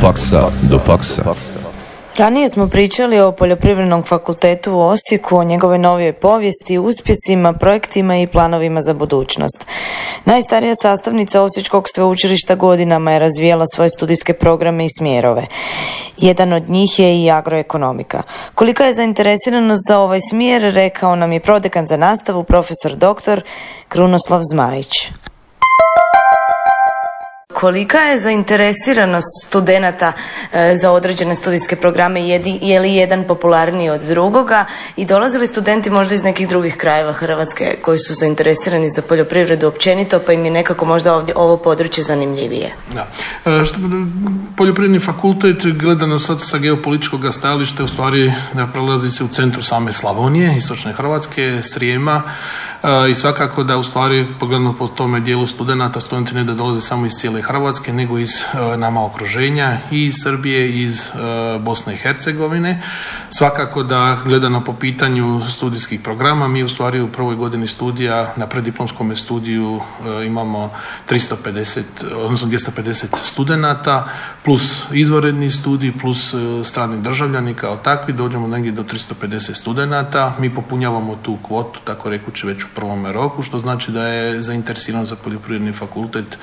faksa do faksa. Ranije smo pričali o Poljoprivrednom fakultetu u Osijeku, o njegovoj novijoj povijesti, uspjesima, projektima i planovima za budućnost. Najstarija sastavnica Osječkog sveučilišta godinama je razvijala svoje studijske programe i smjerove. Jedan od njih je i agroekonomika. Kolika je zainteresiranost za ovaj smjer, rekao nam je prodekan za nastavu, profesor doktor Krunoslav Zmajić. Kolika je zainteresiranost studenata e, za određene studijske programe? Je li jedan popularniji od drugoga? I dolazili studenti možda iz nekih drugih krajeva Hrvatske koji su zainteresirani za poljoprivredu općenito, pa im je nekako možda ovdje ovo područje zanimljivije? Da. E, poljoprivredni fakultet, gledano sad sa geopolitičkog stajališta, u stvari prelazi se u centru same Slavonije, istočne Hrvatske, Srijema, i svakako da u stvari pogledano po tome dijelu studenata, studenti ne da dolaze samo iz cijele Hrvatske, nego iz e, nama okruženja i iz Srbije i iz e, Bosne i Hercegovine. Svakako da gledano po pitanju studijskih programa, mi u stvari u prvoj godini studija na prediplomskom studiju e, imamo 350, odnosno 250 studenata, plus izvanredni studij, plus strani državljani kao takvi, dođemo negdje do 350 studenata. Mi popunjavamo tu kvotu, tako rekući već u prvome roku, što znači da je zainteresiran za poljoprivredni fakultet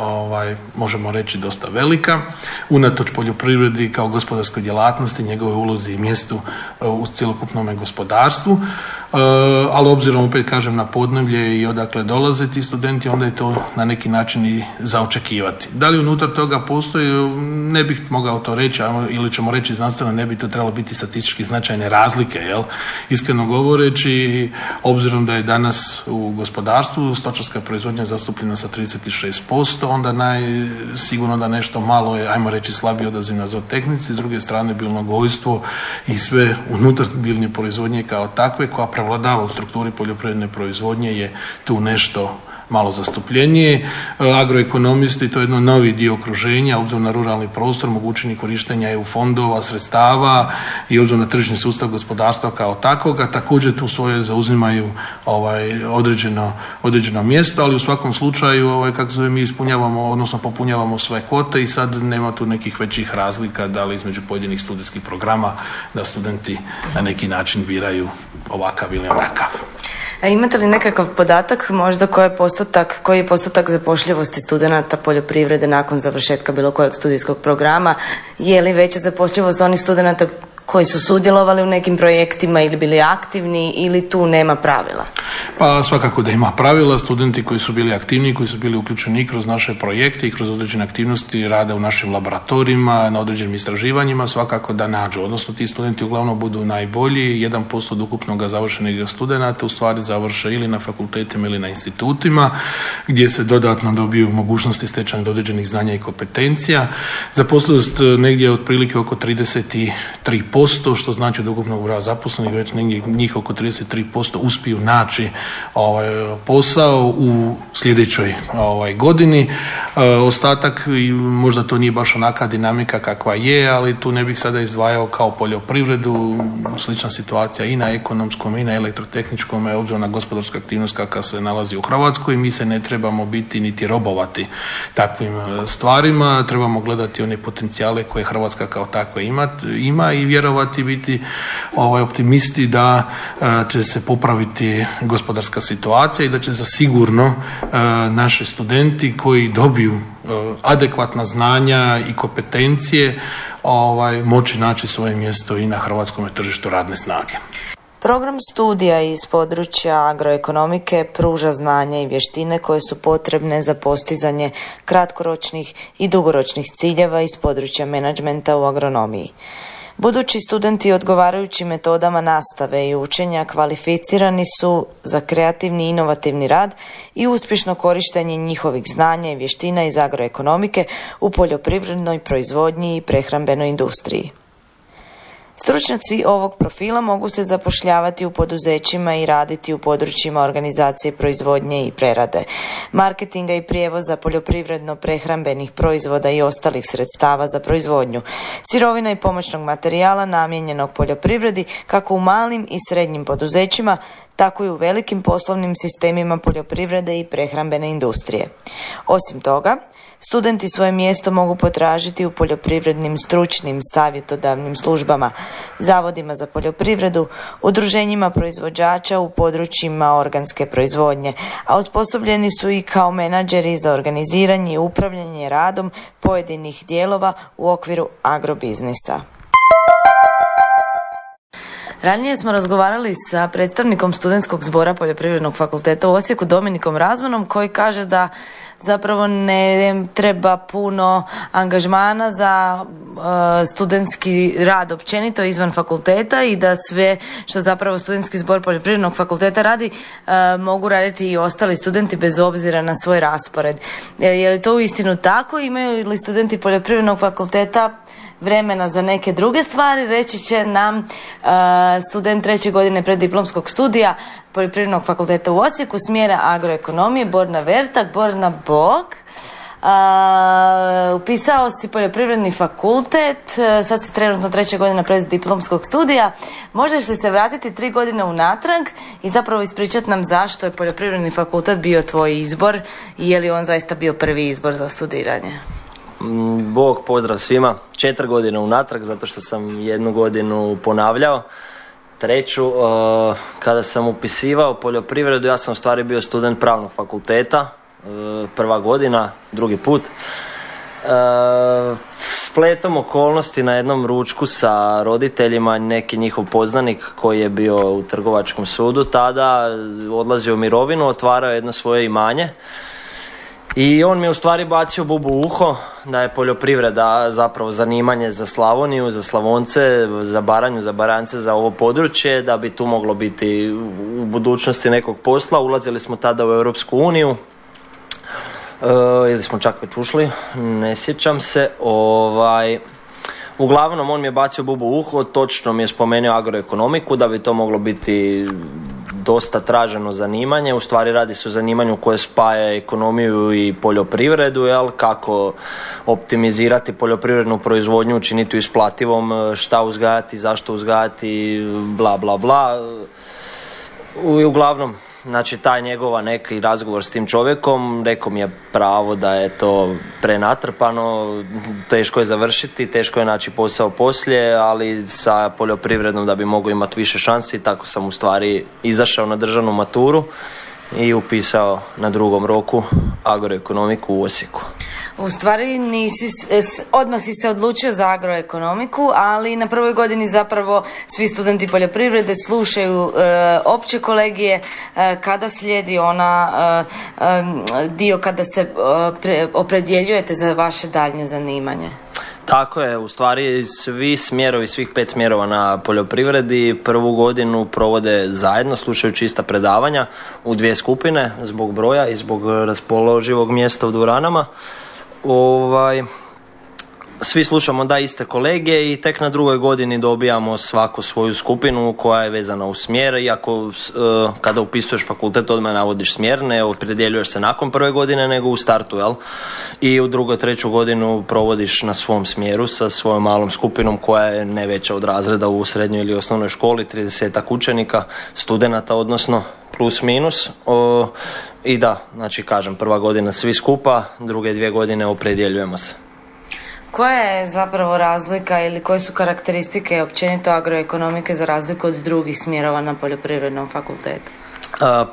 ovaj, možemo reći dosta velika. Unatoč poljoprivredi kao gospodarskoj djelatnosti, njegove ulozi i mjestu u cjelokupnom gospodarstvu. E, ali obzirom opet kažem na podnevlje i odakle dolaze ti studenti, onda je to na neki način i zaočekivati. Da li unutar toga postoji, ne bih mogao to reći, ili ćemo reći znanstveno, ne bi to trebalo biti statistički značajne razlike, jel? Iskreno govoreći, obzirom da je danas u gospodarstvu stočarska proizvodnja zastupljena sa 36%, onda naj, sigurno da nešto malo je, ajmo reći, slabiji odaziv na zootehnici, s druge strane bilno gojstvo i sve unutar biljne proizvodnje kao takve, koja prevladava u strukturi poljoprivredne proizvodnje je tu nešto malo zastupljenije. E, agroekonomisti, to je jedno novi dio okruženja, obzirom na ruralni prostor, mogućini korištenja EU fondova, sredstava i obzirom na tržišni sustav gospodarstva kao takoga, također tu svoje zauzimaju ovaj, određeno, određeno mjesto, ali u svakom slučaju, ovaj, kako zove, mi ispunjavamo, odnosno popunjavamo sve kvote i sad nema tu nekih većih razlika da li između pojedinih studijskih programa da studenti na neki način biraju ovakav ili onakav. A imate li nekakav podatak možda koji je postotak, koji je postotak zapošljivosti studenata poljoprivrede nakon završetka bilo kojeg studijskog programa? Je li veća zapošljivost onih studenata koji su sudjelovali u nekim projektima ili bili aktivni ili tu nema pravila? Pa svakako da ima pravila. Studenti koji su bili aktivni, koji su bili uključeni kroz naše projekte i kroz određene aktivnosti rada u našim laboratorijima, na određenim istraživanjima, svakako da nađu. Odnosno ti studenti uglavnom budu najbolji. 1% od ukupnog završenih studenata u stvari završe ili na fakultetima ili na institutima gdje se dodatno dobiju mogućnosti stečanja određenih znanja i kompetencija. Zaposlenost negdje otprilike oko 33% posto što znači od ukupnog broja zaposlenih već negdje njih oko 33% uspiju naći ovaj, posao u sljedećoj ovaj, godini. E, ostatak, možda to nije baš onaka dinamika kakva je, ali tu ne bih sada izdvajao kao poljoprivredu, slična situacija i na ekonomskom i na elektrotehničkom, obzirom na gospodarsku aktivnost kakva se nalazi u Hrvatskoj. Mi se ne trebamo biti niti robovati takvim e, stvarima, trebamo gledati one potencijale koje Hrvatska kao takva ima, ima i vjerovati vjerovati, biti ovaj, optimisti da e, će se popraviti gospodarska situacija i da će za sigurno e, naši studenti koji dobiju e, adekvatna znanja i kompetencije ovaj, moći naći svoje mjesto i na hrvatskom tržištu radne snage. Program studija iz područja agroekonomike pruža znanja i vještine koje su potrebne za postizanje kratkoročnih i dugoročnih ciljeva iz područja menadžmenta u agronomiji. Budući studenti odgovarajućim metodama nastave i učenja kvalificirani su za kreativni i inovativni rad i uspješno korištenje njihovih znanja i vještina iz agroekonomike u poljoprivrednoj proizvodnji i prehrambenoj industriji. Stručnjaci ovog profila mogu se zapošljavati u poduzećima i raditi u područjima organizacije proizvodnje i prerade, marketinga i prijevoza poljoprivredno-prehrambenih proizvoda i ostalih sredstava za proizvodnju, sirovina i pomoćnog materijala namijenjenog poljoprivredi kako u malim i srednjim poduzećima, tako i u velikim poslovnim sistemima poljoprivrede i prehrambene industrije. Osim toga, studenti svoje mjesto mogu potražiti u poljoprivrednim stručnim savjetodavnim službama, zavodima za poljoprivredu, udruženjima proizvođača u područjima organske proizvodnje, a osposobljeni su i kao menadžeri za organiziranje i upravljanje radom pojedinih dijelova u okviru agrobiznisa. Ranije smo razgovarali sa predstavnikom studentskog zbora Poljoprivrednog fakulteta u Osijeku, Dominikom Razmanom, koji kaže da zapravo ne treba puno angažmana za uh, studentski rad općenito izvan fakulteta i da sve što zapravo studentski zbor Poljoprivrednog fakulteta radi uh, mogu raditi i ostali studenti bez obzira na svoj raspored. E, je li to uistinu tako? Imaju li studenti Poljoprivrednog fakulteta vremena za neke druge stvari, reći će nam uh, student treće godine preddiplomskog studija Poljoprivrednog fakulteta u Osijeku, smjera agroekonomije, Borna Vertak, Borna Bog. Uh, upisao si poljoprivredni fakultet, sad si trenutno treća godina preddiplomskog studija. Možeš li se vratiti tri godine unatrag i zapravo ispričati nam zašto je poljoprivredni fakultet bio tvoj izbor i je li on zaista bio prvi izbor za studiranje? Mm, Bog pozdrav svima. Četiri godine unatrag zato što sam jednu godinu ponavljao. Treću, kada sam upisivao poljoprivredu, ja sam u stvari bio student pravnog fakulteta, prva godina, drugi put. Uh, spletom okolnosti na jednom ručku sa roditeljima, neki njihov poznanik koji je bio u trgovačkom sudu, tada odlazio u mirovinu, otvarao jedno svoje imanje i on mi je u stvari bacio bubu uho da je poljoprivreda zapravo zanimanje za Slavoniju, za Slavonce, za Baranju, za Barance, za ovo područje, da bi tu moglo biti u budućnosti nekog posla. Ulazili smo tada u Europsku uniju, e, ili smo čak već ušli, ne sjećam se. Ovaj, uglavnom on mi je bacio bubu u uho, točno mi je spomenuo agroekonomiku da bi to moglo biti dosta traženo zanimanje, u stvari radi se o zanimanju koje spaja ekonomiju i poljoprivredu, jel, kako optimizirati poljoprivrednu proizvodnju, učiniti isplativom, šta uzgajati, zašto uzgajati, bla bla bla. I uglavnom znači taj njegova neki razgovor s tim čovjekom rekao mi je pravo da je to prenatrpano, teško je završiti, teško je naći posao poslije, ali sa poljoprivrednom da bi mogao imati više šansi, tako sam u stvari izašao na državnu maturu i upisao na drugom roku agroekonomiku u Osijeku. U stvari nisi, odmah si se odlučio za agroekonomiku, ali na prvoj godini zapravo svi studenti poljoprivrede slušaju e, opće kolegije e, kada slijedi ona e, dio kada se opredjeljujete za vaše daljnje zanimanje. Tako je, u stvari svi smjerovi, svih pet smjerova na poljoprivredi prvu godinu provode zajedno, slušaju čista predavanja u dvije skupine zbog broja i zbog raspoloživog mjesta u dvoranama. Ovaj, svi slušamo da iste kolege i tek na drugoj godini dobijamo svaku svoju skupinu koja je vezana u smjer, iako uh, kada upisuješ fakultet odmah navodiš smjer, ne opredjeljuješ se nakon prve godine nego u startu, jel? I u drugoj, treću godinu provodiš na svom smjeru sa svojom malom skupinom koja je ne veća od razreda u srednjoj ili osnovnoj školi, 30 učenika, studenata odnosno, plus minus. I da, znači kažem, prva godina svi skupa, druge dvije godine opredjeljujemo se. Koja je zapravo razlika ili koje su karakteristike općenito agroekonomike za razliku od drugih smjerova na poljoprivrednom fakultetu?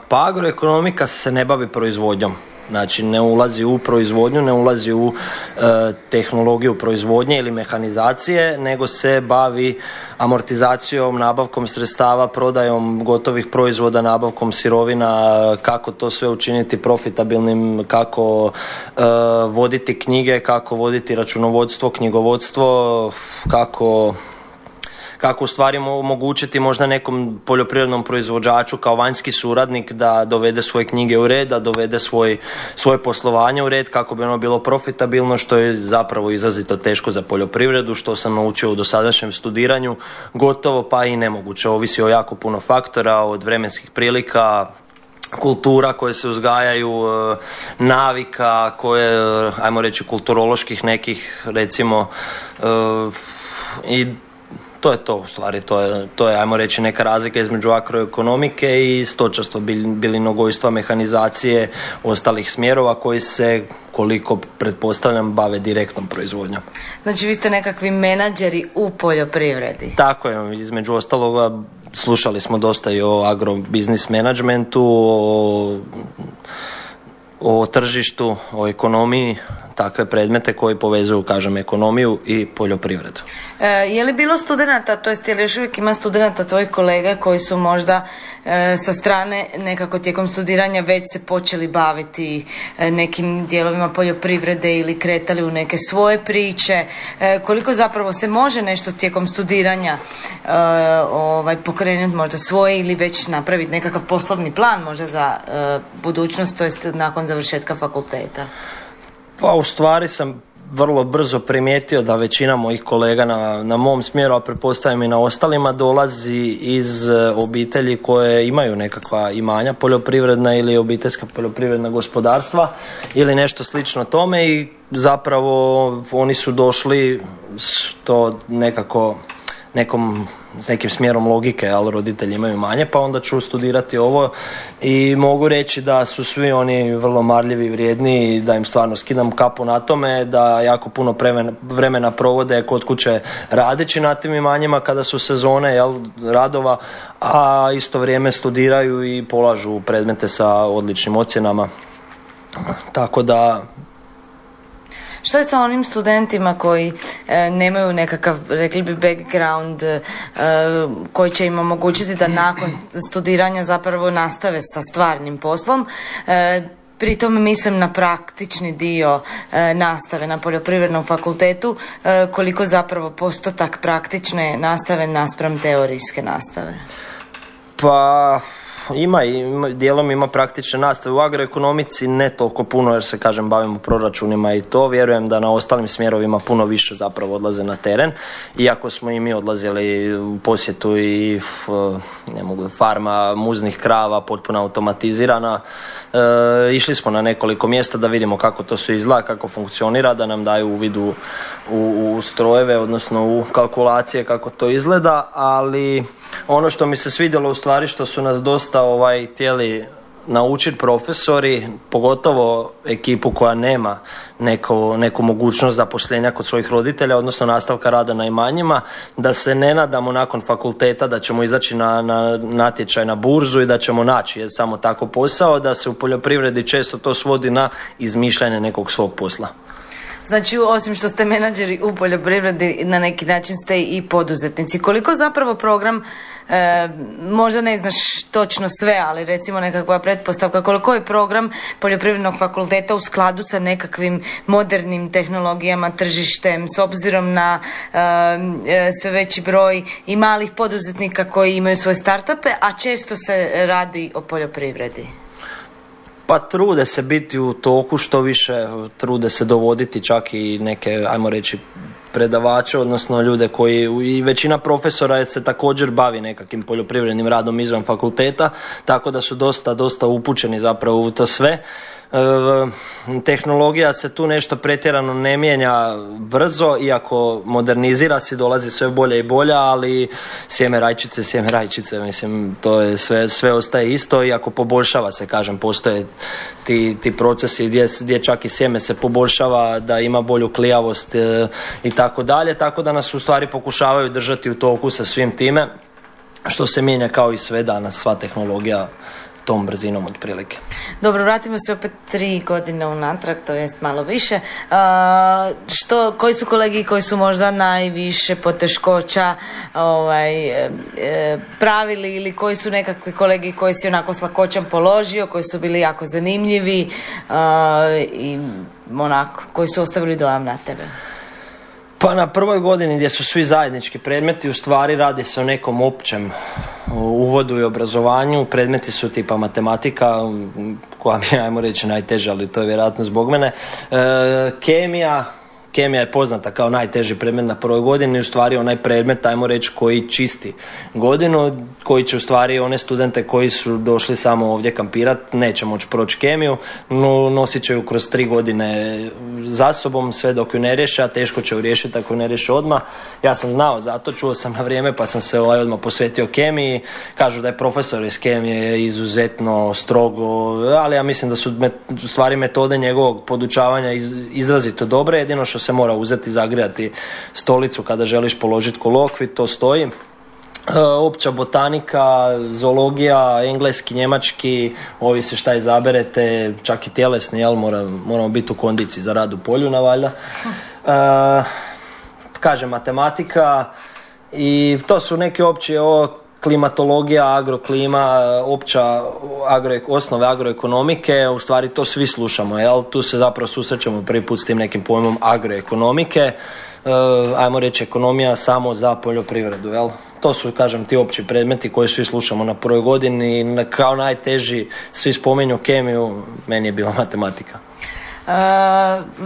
Pa agroekonomika se ne bavi proizvodnjom. Znači ne ulazi u proizvodnju, ne ulazi u e, tehnologiju proizvodnje ili mehanizacije, nego se bavi amortizacijom, nabavkom sredstava, prodajom gotovih proizvoda, nabavkom sirovina, kako to sve učiniti profitabilnim, kako e, voditi knjige, kako voditi računovodstvo, knjigovodstvo, kako kako u stvari omogućiti možda nekom poljoprivrednom proizvođaču kao vanjski suradnik da dovede svoje knjige u red, da dovede svoj, svoje poslovanje u red kako bi ono bilo profitabilno što je zapravo izrazito teško za poljoprivredu što sam naučio u dosadašnjem studiranju. Gotovo pa i nemoguće. Ovisi o jako puno faktora od vremenskih prilika kultura koje se uzgajaju, e, navika koje, ajmo reći, kulturoloških nekih, recimo, e, i to je to u stvari, to je, to je ajmo reći neka razlika između akroekonomike i stočarstva, bili nogojstva, mehanizacije, ostalih smjerova koji se koliko pretpostavljam bave direktnom proizvodnjom. Znači vi ste nekakvi menadžeri u poljoprivredi. Tako je, između ostaloga slušali smo dosta i o agrobiznis menadžmentu, o, o tržištu, o ekonomiji, takve predmete koji povezuju, kažem, ekonomiju i poljoprivredu. E, je li bilo studenata, to jest je li još uvijek ima studenata tvojih kolega koji su možda e, sa strane nekako tijekom studiranja već se počeli baviti e, nekim dijelovima poljoprivrede ili kretali u neke svoje priče? koliko zapravo se može nešto tijekom studiranja ovaj, pokrenuti možda svoje ili već napraviti nekakav poslovni plan možda za budućnost, to jest nakon završetka fakulteta? Pa u stvari sam vrlo brzo primijetio da većina mojih kolega na, na mom smjeru, a pretpostavljam i na ostalima, dolazi iz e, obitelji koje imaju nekakva imanja poljoprivredna ili obiteljska poljoprivredna gospodarstva ili nešto slično tome i zapravo oni su došli što nekako nekom s nekim smjerom logike, ali roditelji imaju manje, pa onda ću studirati ovo i mogu reći da su svi oni vrlo marljivi, vrijedni i da im stvarno skidam kapu na tome, da jako puno vremena provode kod kuće radeći na tim imanjima kada su sezone jel, radova, a isto vrijeme studiraju i polažu predmete sa odličnim ocjenama. Tako da što je sa onim studentima koji e, nemaju nekakav, rekli bi, background e, koji će im omogućiti da nakon studiranja zapravo nastave sa stvarnim poslom? E, Pritom mislim na praktični dio nastave na poljoprivrednom fakultetu, koliko zapravo postotak praktične nastave naspram teorijske nastave? Pa ima i dijelom ima praktične nastave. U agroekonomici ne toliko puno jer se kažem bavimo proračunima i to. Vjerujem da na ostalim smjerovima puno više zapravo odlaze na teren. Iako smo i mi odlazili u posjetu i ne mogu, farma muznih krava potpuno automatizirana. E, išli smo na nekoliko mjesta da vidimo kako to sve izgleda, kako funkcionira, da nam daju uvid u, u strojeve, odnosno u kalkulacije kako to izgleda, ali ono što mi se svidjelo u stvari što su nas dosta ovaj tijeli naučiti profesori, pogotovo ekipu koja nema neko, neku mogućnost zaposlenja kod svojih roditelja, odnosno nastavka rada na imanjima, da se ne nadamo nakon fakulteta da ćemo izaći na, na natječaj na burzu i da ćemo naći samo tako posao, da se u poljoprivredi često to svodi na izmišljanje nekog svog posla. Znači, osim što ste menadžeri u poljoprivredi, na neki način ste i poduzetnici. Koliko zapravo program, e, možda ne znaš točno sve, ali recimo nekakva pretpostavka, koliko je program poljoprivrednog fakulteta u skladu sa nekakvim modernim tehnologijama, tržištem, s obzirom na e, e, sve veći broj i malih poduzetnika koji imaju svoje startupe, a često se radi o poljoprivredi? Pa trude se biti u toku što više, trude se dovoditi čak i neke, ajmo reći, predavače, odnosno ljude koji i većina profesora se također bavi nekakvim poljoprivrednim radom izvan fakulteta, tako da su dosta, dosta upućeni zapravo u to sve. E, tehnologija se tu nešto pretjerano ne mijenja brzo, iako modernizira se, dolazi sve bolje i bolje, ali sjeme rajčice, sjeme rajčice, mislim, to je sve, sve ostaje isto, iako poboljšava se, kažem, postoje ti, ti procesi gdje, gdje čak i sjeme se poboljšava, da ima bolju klijavost e, i tako dalje, tako da nas u stvari pokušavaju držati u toku sa svim time, što se mijenja kao i sve danas, sva tehnologija tom brzinom otprilike. Dobro, vratimo se opet tri godine unatrag, to jest malo više. što, koji su kolegi koji su možda najviše poteškoća ovaj, e, e, pravili ili koji su nekakvi kolegi koji si onako s lakoćom položio, koji su bili jako zanimljivi i onako, koji su ostavili dojam na tebe? Pa na prvoj godini gdje su svi zajednički predmeti, u stvari radi se o nekom općem uvodu i obrazovanju. Predmeti su tipa matematika, koja mi je, ajmo reći, najteža, ali to je vjerojatno zbog mene. E, kemija, kemija je poznata kao najteži predmet na prvoj godini, u stvari onaj predmet, ajmo reći, koji čisti godinu, koji će u stvari one studente koji su došli samo ovdje kampirat, neće moći proći kemiju, no nosit će ju kroz tri godine za sobom, sve dok ju ne riješe, a teško će ju riješiti ako ju ne riješe odmah. Ja sam znao zato, čuo sam na vrijeme pa sam se ovaj odmah posvetio kemiji. Kažu da je profesor iz kemije izuzetno strogo, ali ja mislim da su u stvari metode njegovog podučavanja izrazito dobre, jedino što se mora uzeti zagrijati stolicu kada želiš položiti kolokvi, to stoji. E, opća botanika, zoologija, engleski, njemački, ovisi šta izaberete, čak i tjelesni, jel, moramo biti u kondiciji za rad u polju, na valjda. Uh, kažem, matematika i to su neki opći o klimatologija, agroklima, opća agro, osnove agroekonomike, u stvari to svi slušamo, jel? Tu se zapravo susrećemo prvi put s tim nekim pojmom agroekonomike, e, ajmo reći ekonomija samo za poljoprivredu, jel? To su, kažem, ti opći predmeti koji svi slušamo na prvoj godini i kao najteži svi spominju kemiju, meni je bila matematika.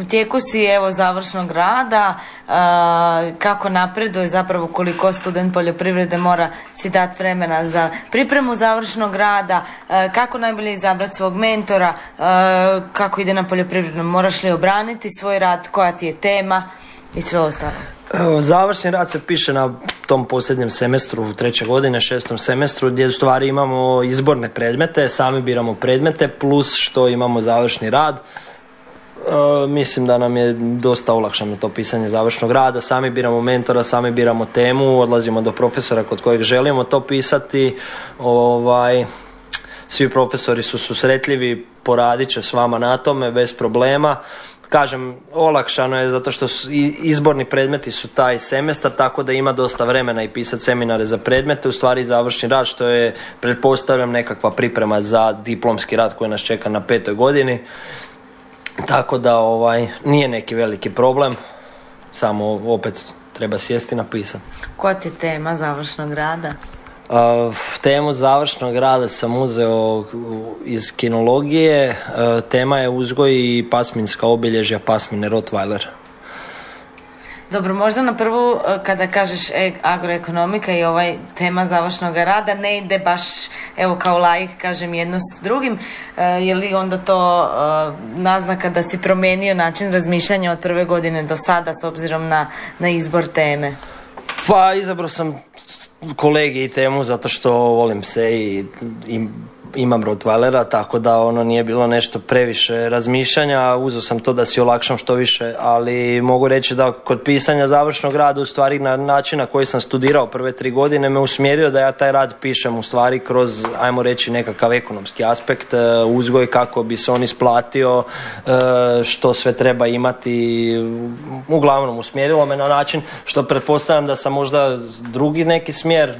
U tijeku si evo završnog rada, kako napreduje zapravo koliko student poljoprivrede mora si dati vremena za pripremu završnog rada, kako najbolje izabrati svog mentora, kako ide na poljoprivrednom, moraš li obraniti svoj rad, koja ti je tema? I sve ostalo. Završni rad se piše na tom posljednjem semestru treće godine, šestom semestru, gdje u stvari imamo izborne predmete, sami biramo predmete, plus što imamo završni rad. E, mislim da nam je dosta olakšano to pisanje završnog rada. Sami biramo mentora, sami biramo temu, odlazimo do profesora kod kojeg želimo to pisati. Ovaj, svi profesori su susretljivi, poradit će s vama na tome bez problema. Kažem, olakšano je zato što su, izborni predmeti su taj semestar, tako da ima dosta vremena i pisati seminare za predmete, u stvari završni rad, što je, pretpostavljam, nekakva priprema za diplomski rad koji nas čeka na petoj godini. Tako da ovaj nije neki veliki problem, samo opet treba sjesti i napisati. Koja ti je tema završnog rada? Uh, temu završnog rada sam uzeo iz kinologije. Uh, tema je uzgoj i pasminska obilježja pasmine Rottweiler. Dobro, možda na prvu e, kada kažeš e, agroekonomika i ovaj tema završnog rada ne ide baš evo kao laik kažem jedno s drugim, e, je li onda to e, naznaka da si promijenio način razmišljanja od prve godine do sada s obzirom na, na izbor teme? Pa izabrao sam kolegi i temu zato što volim se i, i imam Rottweilera, tako da ono nije bilo nešto previše razmišljanja, uzeo sam to da si olakšam što više, ali mogu reći da kod pisanja završnog rada u stvari na način na koji sam studirao prve tri godine me usmjerio da ja taj rad pišem u stvari kroz, ajmo reći, nekakav ekonomski aspekt, e, uzgoj kako bi se on isplatio, e, što sve treba imati, uglavnom usmjerilo me na način što pretpostavljam da sam možda drugi neki smjer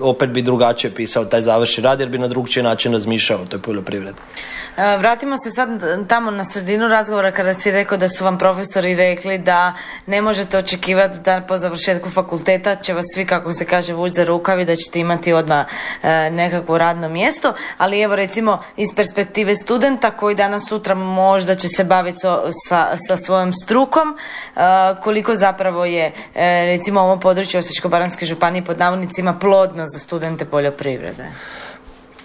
opet bi drugačije pisao taj završni rad jer bi na drugčiji način razmišljao o toj poljoprivredi. E, vratimo se sad tamo na sredinu razgovora kada si rekao da su vam profesori rekli da ne možete očekivati da po završetku fakulteta će vas svi, kako se kaže, vući za rukavi, da ćete imati odmah e, nekakvo radno mjesto, ali evo recimo iz perspektive studenta koji danas sutra možda će se baviti sa, sa svojom strukom, e, koliko zapravo je recimo ovo područje Osječko-Baranjske županije pod navodnicima plodno za studente poljoprivrede?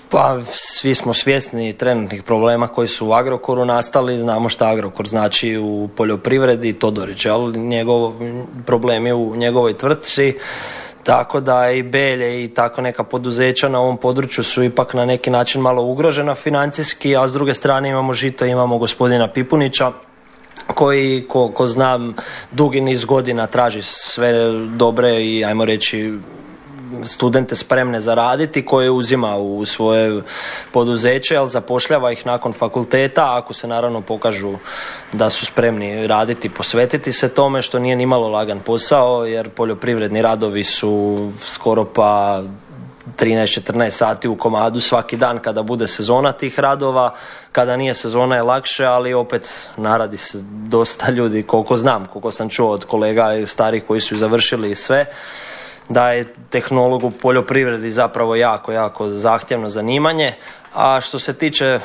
Pa svi smo svjesni trenutnih problema koji su u Agrokoru nastali, znamo šta Agrokor znači u poljoprivredi, Todorić, ali njegov problem je u njegovoj tvrtci, tako da i Belje i tako neka poduzeća na ovom području su ipak na neki način malo ugrožena financijski, a s druge strane imamo Žito, imamo gospodina Pipunića, koji, ko, ko znam, dugi niz godina traži sve dobre i, ajmo reći, studente spremne zaraditi koje uzima u svoje poduzeće, ali zapošljava ih nakon fakulteta ako se naravno pokažu da su spremni raditi, posvetiti se tome što nije nimalo lagan posao jer poljoprivredni radovi su skoro pa 13-14 sati u komadu svaki dan kada bude sezona tih radova, kada nije sezona je lakše, ali opet naradi se dosta ljudi, koliko znam, koliko sam čuo od kolega starih koji su završili i sve da je tehnolog u poljoprivredi zapravo jako, jako zahtjevno zanimanje. A što se tiče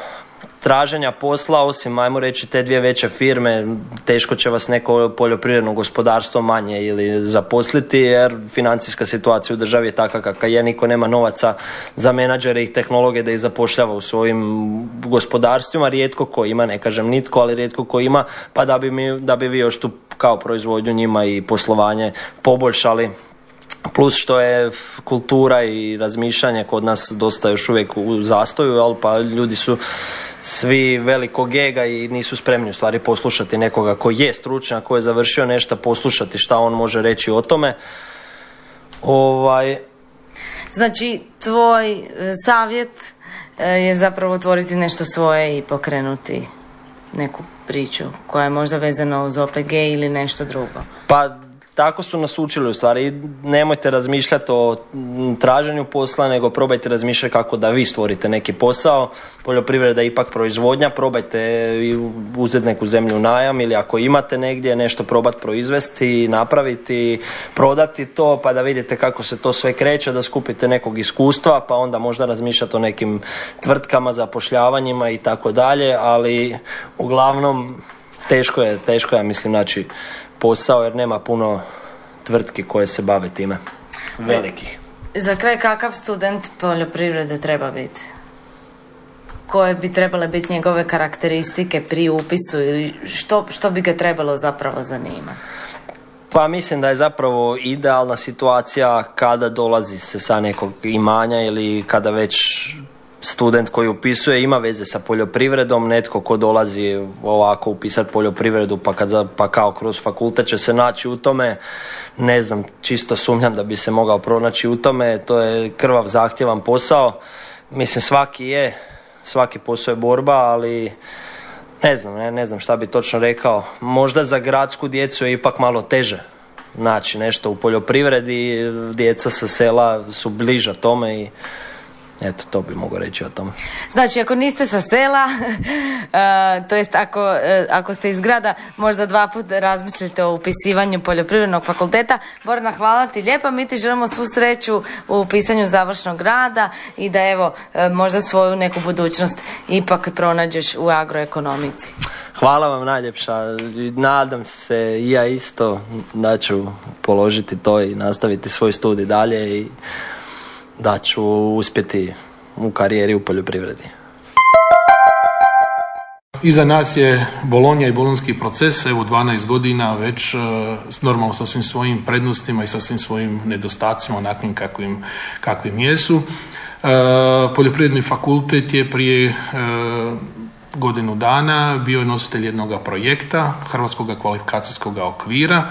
traženja posla, osim ajmo reći te dvije veće firme, teško će vas neko poljoprivredno gospodarstvo manje ili zaposliti jer financijska situacija u državi je takva kakva je, niko nema novaca za menadžere i tehnologe da ih zapošljava u svojim gospodarstvima, rijetko ko ima, ne kažem nitko, ali rijetko ko ima, pa da bi, mi, da bi vi još tu kao proizvodnju njima i poslovanje poboljšali plus što je kultura i razmišljanje kod nas dosta još uvijek u zastoju, ali pa ljudi su svi velikog ega i nisu spremni u stvari poslušati nekoga ko je stručnjak, ko je završio nešto, poslušati šta on može reći o tome. Ovaj... Znači, tvoj e, savjet e, je zapravo otvoriti nešto svoje i pokrenuti neku priču koja je možda vezana uz OPG ili nešto drugo. Pa tako su nas učili u stvari. Nemojte razmišljati o traženju posla, nego probajte razmišljati kako da vi stvorite neki posao. Poljoprivreda je ipak proizvodnja, probajte uzeti neku zemlju najam ili ako imate negdje nešto probati proizvesti, napraviti, prodati to pa da vidite kako se to sve kreće, da skupite nekog iskustva pa onda možda razmišljati o nekim tvrtkama, zapošljavanjima i tako dalje, ali uglavnom teško je, teško je, mislim, znači posao jer nema puno tvrtki koje se bave time. Velikih. Za kraj kakav student poljoprivrede treba biti? Koje bi trebale biti njegove karakteristike pri upisu ili što, što bi ga trebalo zapravo zanimati? Pa mislim da je zapravo idealna situacija kada dolazi se sa nekog imanja ili kada već student koji upisuje ima veze sa poljoprivredom, netko ko dolazi ovako upisati poljoprivredu pa, kad pa kao kroz fakultet će se naći u tome, ne znam, čisto sumnjam da bi se mogao pronaći u tome, to je krvav zahtjevan posao, mislim svaki je, svaki posao je borba, ali ne znam, ne, ne znam šta bi točno rekao, možda za gradsku djecu je ipak malo teže naći nešto u poljoprivredi, djeca sa sela su bliža tome i Eto, to bi mogu reći o tom. Znači, ako niste sa sela, uh, to jest ako, uh, ako ste iz grada, možda dva puta razmislite o upisivanju poljoprivrednog fakulteta. Borna, hvala ti lijepa. Mi ti želimo svu sreću u upisanju završnog rada i da evo, uh, možda svoju neku budućnost ipak pronađeš u agroekonomici. Hvala vam najljepša. Nadam se i ja isto da ću položiti to i nastaviti svoj studij dalje i da ću uspjeti u karijeri u poljoprivredi. Iza nas je Bolonja i bolonski proces, evo 12 godina već e, normalno sa svim svojim prednostima i sa svim svojim nedostacima onakvim kakvim, kakvim jesu. E, poljoprivredni fakultet je prije e, godinu dana bio je nositelj jednog projekta Hrvatskog kvalifikacijskog okvira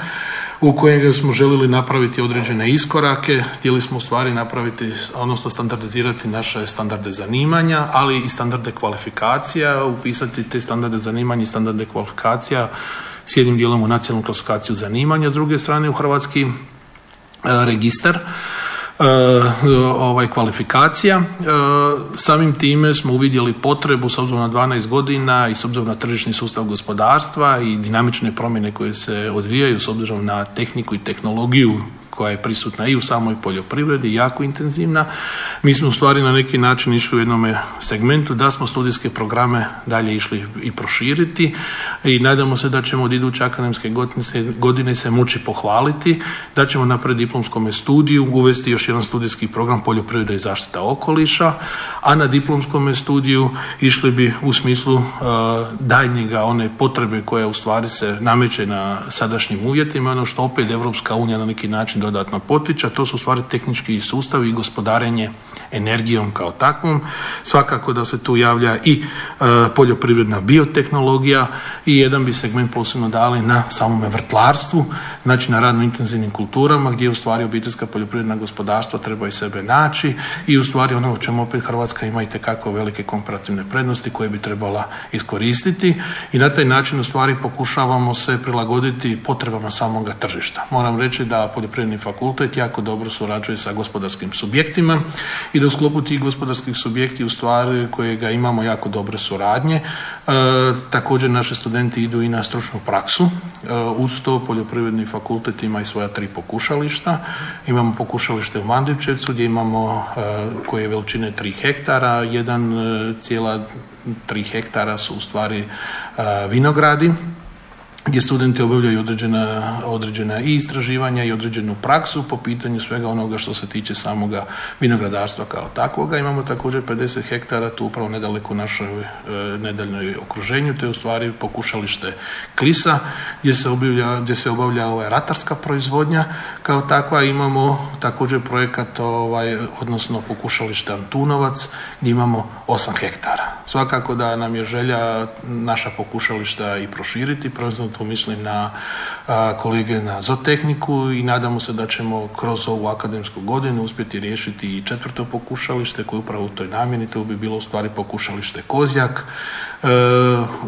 u kojem smo željeli napraviti određene iskorake, htjeli smo stvari napraviti, odnosno standardizirati naše standarde zanimanja, ali i standarde kvalifikacija, upisati te standarde zanimanja i standarde kvalifikacija s jednim dijelom u nacionalnu klasifikaciju zanimanja, s druge strane u hrvatski e, registar ovaj kvalifikacija. E, samim time smo uvidjeli potrebu s obzirom na 12 godina i s obzirom na tržišni sustav gospodarstva i dinamične promjene koje se odvijaju s obzirom na tehniku i tehnologiju koja je prisutna i u samoj poljoprivredi, jako intenzivna. Mi smo u stvari na neki način išli u jednom segmentu da smo studijske programe dalje išli i proširiti i nadamo se da ćemo od iduće akademske godine se moći pohvaliti, da ćemo na preddiplomskom studiju uvesti još jedan studijski program poljoprivreda i zaštita okoliša, a na diplomskom studiju išli bi u smislu uh, daljnjega one potrebe koje u stvari se nameće na sadašnjim uvjetima, ono što opet Evropska unija na neki način dodatno potiče, a to su stvari tehnički sustavi i gospodarenje energijom kao takvom. Svakako da se tu javlja i e, poljoprivredna biotehnologija i jedan bi segment posebno dali na samome vrtlarstvu, znači na radno intenzivnim kulturama gdje u stvari obiteljska poljoprivredna gospodarstva treba i sebe naći i u stvari ono u čemu opet Hrvatska ima i tekako velike komparativne prednosti koje bi trebala iskoristiti i na taj način u stvari pokušavamo se prilagoditi potrebama samoga tržišta. Moram reći da poljoprivredni poljoprivredni fakultet jako dobro surađuje sa gospodarskim subjektima i da u sklopu tih gospodarskih subjekti u stvari kojega imamo jako dobre suradnje. također naši studenti idu i na stručnu praksu. uz to poljoprivredni fakultet ima i svoja tri pokušališta. Imamo pokušalište u Mandivčevcu gdje imamo koje je veličine 3 hektara, jedan cijela 3 hektara su u stvari vinogradi gdje studenti obavljaju određena, određena i istraživanja i određenu praksu po pitanju svega onoga što se tiče samoga vinogradarstva kao takvoga. Imamo također 50 hektara tu upravo nedaleko našoj e, nedaljnoj okruženju, to je u stvari pokušalište Klisa gdje se obavlja, gdje se obavlja ovaj, ratarska proizvodnja kao takva. Imamo također projekat, ovaj, odnosno pokušalište Antunovac gdje imamo 8 hektara. Svakako da nam je želja naša pokušališta i proširiti, proizvod tu mislim na kolege na zootehniku i nadamo se da ćemo kroz ovu akademsku godinu uspjeti riješiti i četvrto pokušalište koje upravo u toj namjeni, to bi bilo u stvari pokušalište Kozjak e,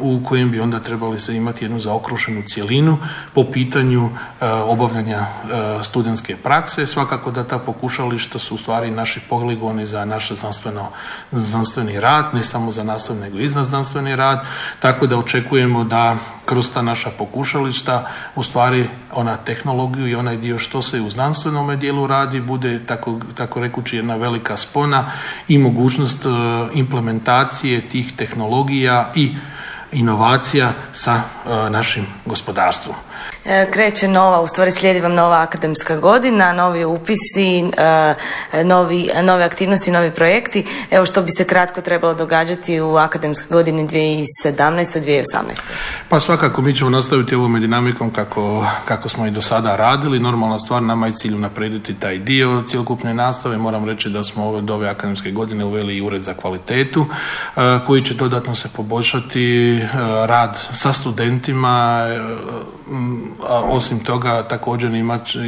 u kojem bi onda trebali se imati jednu zaokrušenu cjelinu po pitanju e, obavljanja e, studentske prakse. Svakako da ta pokušališta su u stvari naši poligoni za naš znanstveno, znanstveni rad, ne samo za nastavni nego i rad, tako da očekujemo da kroz ta naša pokušališta u stvari ona tehnologiju i onaj dio što se u znanstvenom dijelu radi bude tako, tako rekući jedna velika spona i mogućnost e, implementacije tih tehnologija i inovacija sa e, našim gospodarstvom. E, kreće nova, u stvari slijedi vam nova akademska godina, novi upisi, e, novi, nove aktivnosti, novi projekti. Evo što bi se kratko trebalo događati u akademskoj godini 2017-2018. Pa svakako mi ćemo nastaviti ovom dinamikom kako, kako smo i do sada radili. Normalna stvar, nama je cilj naprediti taj dio cjelokupne nastave. Moram reći da smo ove, do ove akademske godine uveli i ured za kvalitetu e, koji će dodatno se poboljšati rad sa studentima a osim toga također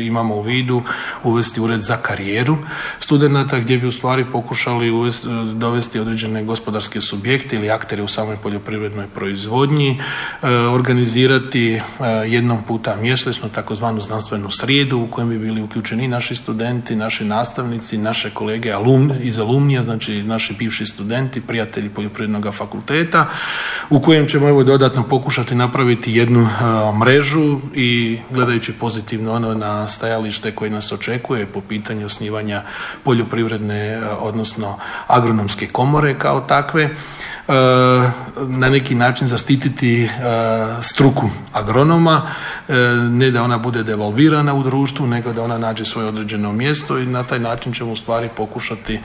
imamo u vidu uvesti ured za karijeru studenata gdje bi u stvari pokušali uvesti, dovesti određene gospodarske subjekte ili aktere u samoj poljoprivrednoj proizvodnji, e, organizirati e, jednom puta mjesečno takozvanu znanstvenu srijedu u kojem bi bili uključeni naši studenti, naši nastavnici, naše kolege alum, iz alumnija, znači naši bivši studenti, prijatelji poljoprivrednog fakulteta, u kojem ćemo evo dodatno pokušati napraviti jednu e, mrežu i gledajući pozitivno ono na stajalište koje nas očekuje po pitanju osnivanja poljoprivredne, odnosno agronomske komore kao takve, na neki način zaštititi e, struku agronoma, e, ne da ona bude devalvirana u društvu, nego da ona nađe svoje određeno mjesto i na taj način ćemo u stvari pokušati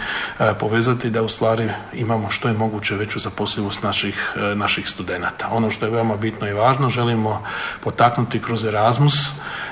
povezati da u stvari imamo što je moguće veću zaposlivost naših, naših studenata. Ono što je veoma bitno i važno, želimo potaknuti kroz Erasmus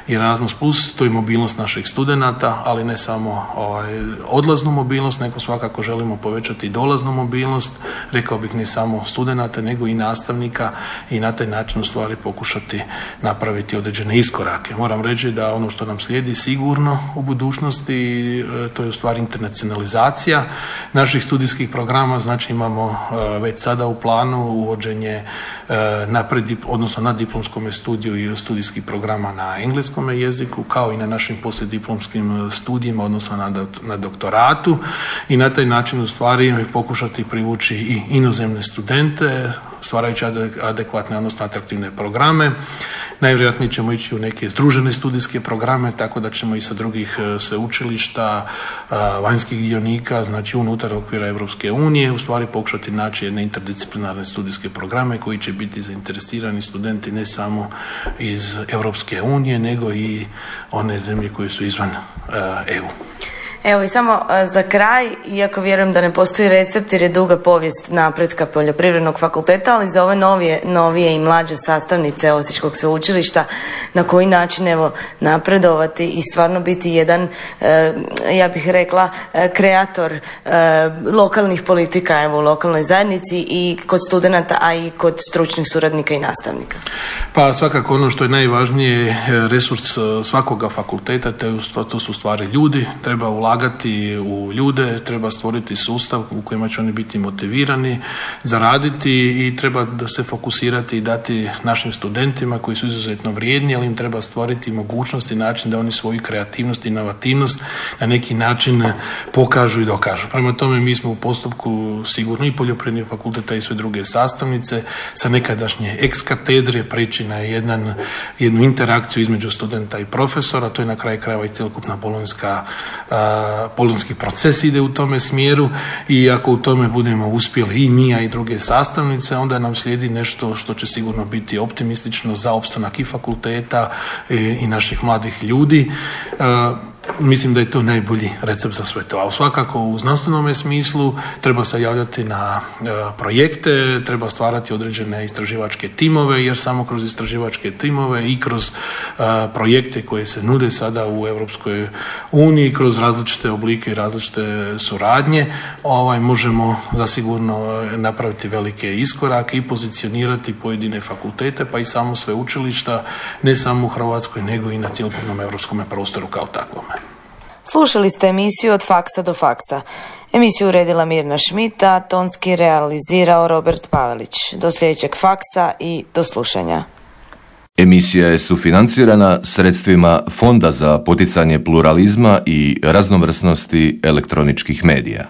i Erasmus Plus, to je mobilnost naših studenata, ali ne samo ovaj, odlaznu mobilnost, nego svakako želimo povećati dolaznu mobilnost, rekao bih ne samo studenata, nego i nastavnika i na taj način stvari pokušati napraviti određene iskorake. Moram reći da ono što nam slijedi sigurno u budućnosti, e, to je u stvari internacionalizacija naših studijskih programa, znači imamo e, već sada u planu uvođenje E, na odnosno na diplomskom studiju i studijskih programa na engleskom jeziku kao i na našim poslijediplomskim studijima odnosno na, na doktoratu i na taj način u stvari pokušati privući i inozemne studente stvarajući adekvatne odnosno atraktivne programe. Najvjerojatnije ćemo ići u neke združene studijske programe tako da ćemo i sa drugih e, sveučilišta, e, vanjskih dionika, znači unutar okvira Europske unije u stvari pokušati naći jedne interdisciplinarne studijske programe koji će biti zainteresirani studenti ne samo iz Europske unije, nego i one zemlje koje su izvan EU. Evo i samo za kraj, iako vjerujem da ne postoji recept jer je duga povijest napretka poljoprivrednog fakulteta, ali za ove novije, novije i mlađe sastavnice Osječkog sveučilišta, na koji način evo napredovati i stvarno biti jedan, e, ja bih rekla, e, kreator e, lokalnih politika evo u lokalnoj zajednici i kod studenata, a i kod stručnih suradnika i nastavnika. Pa svakako ono što je najvažnije resurs svakoga fakulteta, to su stvari ljudi, treba ulagati ulagati u ljude, treba stvoriti sustav u kojima će oni biti motivirani, zaraditi i treba da se fokusirati i dati našim studentima koji su izuzetno vrijedni, ali im treba stvoriti mogućnost i način da oni svoju kreativnost i inovativnost na neki način pokažu i dokažu. Prema tome mi smo u postupku sigurno i poljoprivrednih fakulteta i sve druge sastavnice sa nekadašnje ex katedre preći na jedan, jednu interakciju između studenta i profesora, to je na kraju krajeva i cjelokupna bolonjska, bolonjski proces ide u tome smjeru i ako u tome budemo uspjeli i mi, a i druge sastavnice, onda nam slijedi nešto što će sigurno biti optimistično za opstanak i fakulteta e, i naših mladih ljudi mislim da je to najbolji recept za sve to. A svakako u znanstvenom smislu treba se javljati na e, projekte, treba stvarati određene istraživačke timove, jer samo kroz istraživačke timove i kroz e, projekte koje se nude sada u Europskoj uniji, kroz različite oblike i različite suradnje, ovaj, možemo zasigurno e, napraviti velike iskorake i pozicionirati pojedine fakultete, pa i samo sve učilišta, ne samo u Hrvatskoj, nego i na cjelokupnom europskom prostoru kao takvome. Slušali ste emisiju od faksa do faksa. Emisiju uredila Mirna Šmita, a tonski realizirao Robert Pavelić. Do sljedećeg faksa i do slušanja. Emisija je sufinancirana sredstvima Fonda za poticanje pluralizma i raznovrsnosti elektroničkih medija.